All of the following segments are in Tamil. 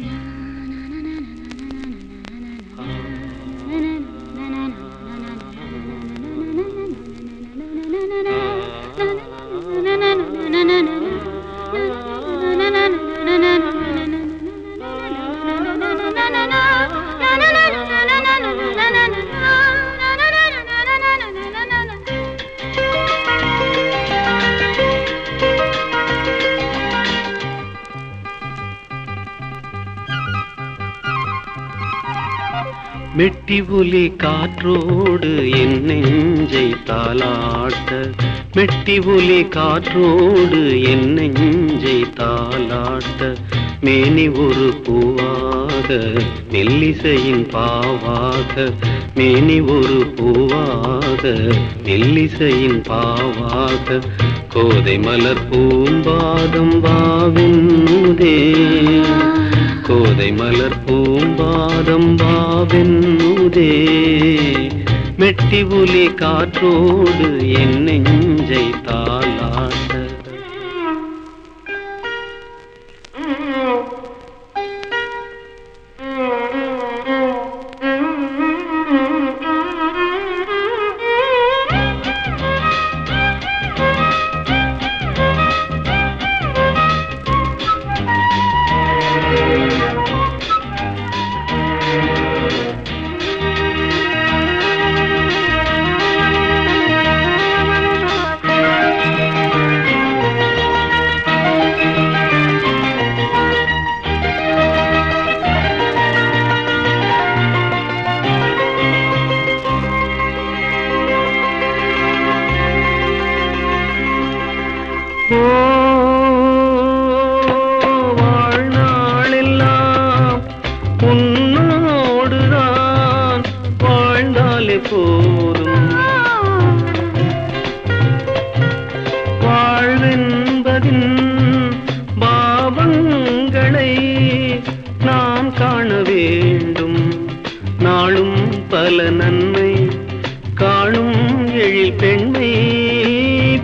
Yeah. மெட்டி புலி காற்றோடு என் நெஞ்சை தாளாட்ட. மெட்டி புலி காற்றோடு என் நெஞ்சை தாளாட்ட. மேனி ஒரு பூவாக மெல்லிசையின் பாவாக. மேனி ஒரு பூவாக மெல்லிசையின் பாவாக. கோதை மலர் பூம்பாதம் வாவின்னுதே முதே மலர் பூம்பாதம் பாவென்னுதே மெட்டி ஒலி காற்றோடு என் நெஞ்சை தாளாட்ட. பல நன்மை காணும் எழில் பெண்மை.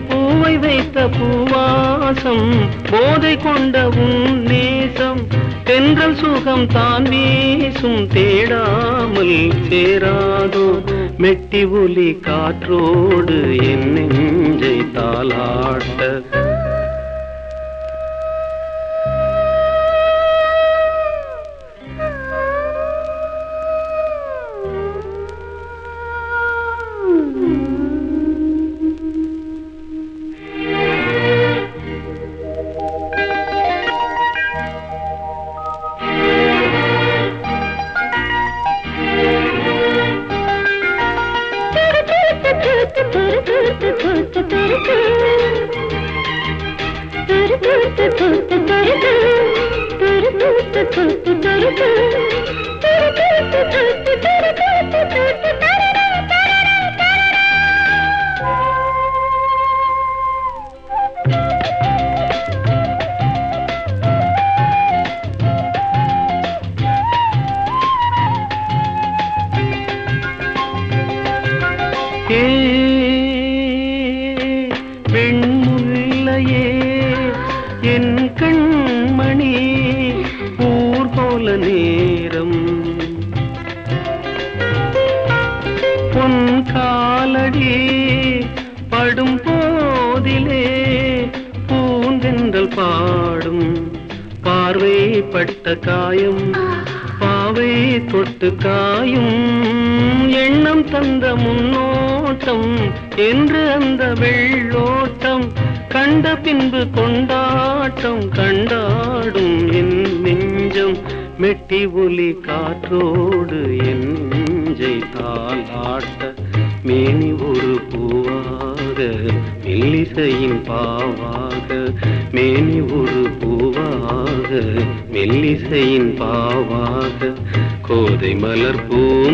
பூவை வைத்த பூவாசம் போதை கொண்ட உன் நேசம். தென்றல் சுகம் தான் வீசும் தேடாமல் சேராதோ. மெட்டி ஒலி காற்றோடு என் நெஞ்சை தாளாட்ட. ஏ என் கண் பொன் காலடி படும் போதிலே பூந்தென்றல் பாடும். பார்வை பட்ட காயம் பாவை தொட்டு காயும். எண்ணம் தந்த முன்னோட்டம் என்று அந்த வெள்ளோட்டம் கண்ட பின்பு கொண்டாட்டம் கண்டாடும் என் நெஞ்சம். மெட்டி ஒலி காற்றோடு என் நெஞ்சை தாளாட்ட மேனி ஒரு பூவாக மெல்லிசையின் பாவாக. மேனி ஒரு பூவாக மெல்லிசையின் பாவாக. கோதை மலர் பூ